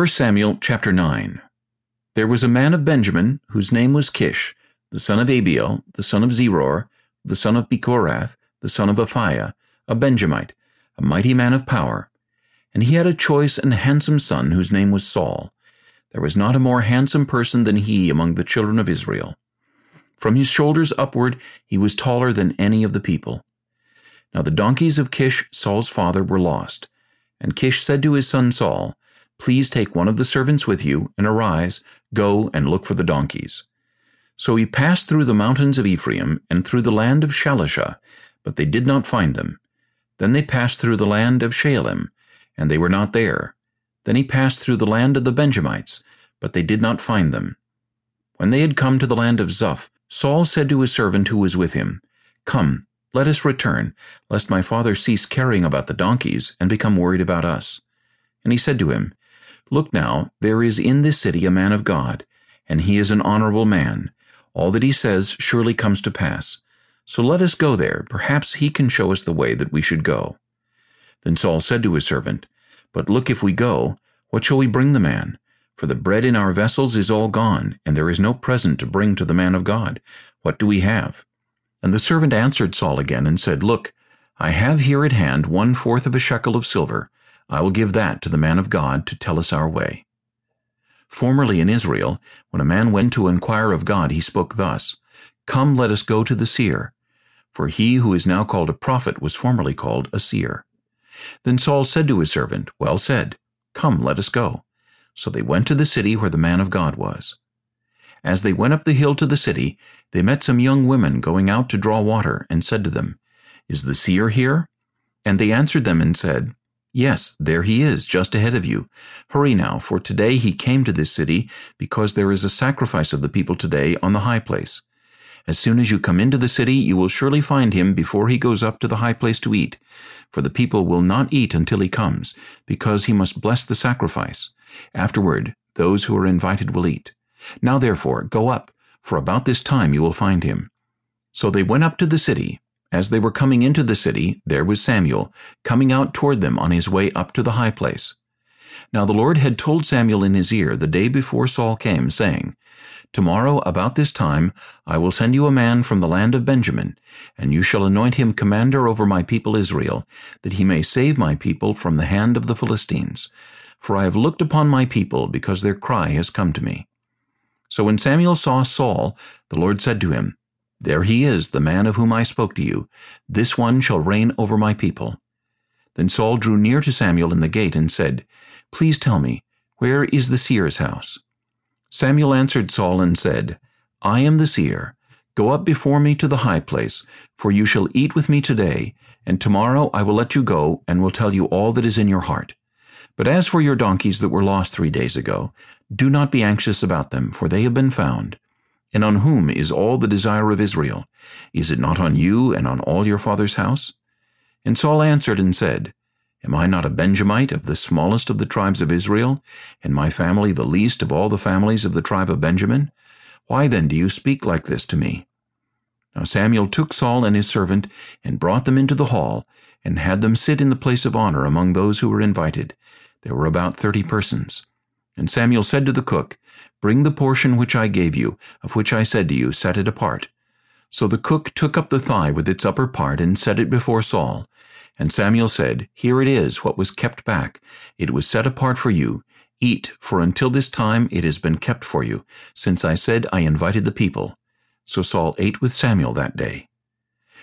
1 Samuel chapter 9 There was a man of Benjamin, whose name was Kish, the son of Abiel, the son of Zeror, the son of Bechorath, the son of Aphiah, a Benjamite, a mighty man of power. And he had a choice and handsome son, whose name was Saul. There was not a more handsome person than he among the children of Israel. From his shoulders upward he was taller than any of the people. Now the donkeys of Kish, Saul's father, were lost. And Kish said to his son Saul, Please take one of the servants with you, and arise, go and look for the donkeys. So he passed through the mountains of Ephraim, and through the land of Shalisha, but they did not find them. Then they passed through the land of Shaalim, and they were not there. Then he passed through the land of the Benjamites, but they did not find them. When they had come to the land of Zuph, Saul said to his servant who was with him, Come, let us return, lest my father cease caring about the donkeys, and become worried about us. And he said to him, Look now, there is in this city a man of God, and he is an honorable man. All that he says surely comes to pass. So let us go there. Perhaps he can show us the way that we should go. Then Saul said to his servant, But look, if we go, what shall we bring the man? For the bread in our vessels is all gone, and there is no present to bring to the man of God. What do we have? And the servant answered Saul again and said, Look, I have here at hand one-fourth of a shekel of silver, I will give that to the man of God to tell us our way. Formerly in Israel, when a man went to inquire of God, he spoke thus, Come, let us go to the seer. For he who is now called a prophet was formerly called a seer. Then Saul said to his servant, Well said, Come, let us go. So they went to the city where the man of God was. As they went up the hill to the city, they met some young women going out to draw water, and said to them, Is the seer here? And they answered them and said, Yes, there he is, just ahead of you. Hurry now, for today he came to this city, because there is a sacrifice of the people today on the high place. As soon as you come into the city, you will surely find him before he goes up to the high place to eat. For the people will not eat until he comes, because he must bless the sacrifice. Afterward, those who are invited will eat. Now therefore, go up, for about this time you will find him. So they went up to the city, as they were coming into the city, there was Samuel, coming out toward them on his way up to the high place. Now the Lord had told Samuel in his ear the day before Saul came, saying, Tomorrow about this time I will send you a man from the land of Benjamin, and you shall anoint him commander over my people Israel, that he may save my people from the hand of the Philistines. For I have looked upon my people, because their cry has come to me. So when Samuel saw Saul, the Lord said to him, there he is, the man of whom I spoke to you. This one shall reign over my people. Then Saul drew near to Samuel in the gate and said, Please tell me, where is the seer's house? Samuel answered Saul and said, I am the seer. Go up before me to the high place, for you shall eat with me today, and tomorrow I will let you go and will tell you all that is in your heart. But as for your donkeys that were lost three days ago, do not be anxious about them, for they have been found. And on whom is all the desire of Israel? Is it not on you and on all your father's house? And Saul answered and said, Am I not a Benjamite of the smallest of the tribes of Israel, and my family the least of all the families of the tribe of Benjamin? Why then do you speak like this to me? Now Samuel took Saul and his servant, and brought them into the hall, and had them sit in the place of honor among those who were invited. There were about thirty persons. And Samuel said to the cook, Bring the portion which I gave you, of which I said to you, Set it apart. So the cook took up the thigh with its upper part and set it before Saul. And Samuel said, Here it is, what was kept back. It was set apart for you. Eat, for until this time it has been kept for you, since I said I invited the people. So Saul ate with Samuel that day.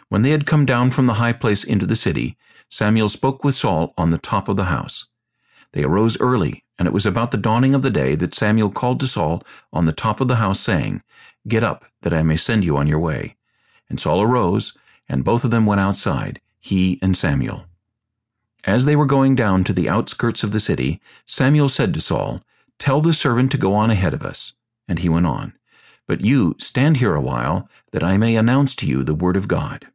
When they had come down from the high place into the city, Samuel spoke with Saul on the top of the house. They arose early, and it was about the dawning of the day that Samuel called to Saul on the top of the house, saying, Get up, that I may send you on your way. And Saul arose, and both of them went outside, he and Samuel. As they were going down to the outskirts of the city, Samuel said to Saul, Tell the servant to go on ahead of us. And he went on. But you stand here a while, that I may announce to you the word of God.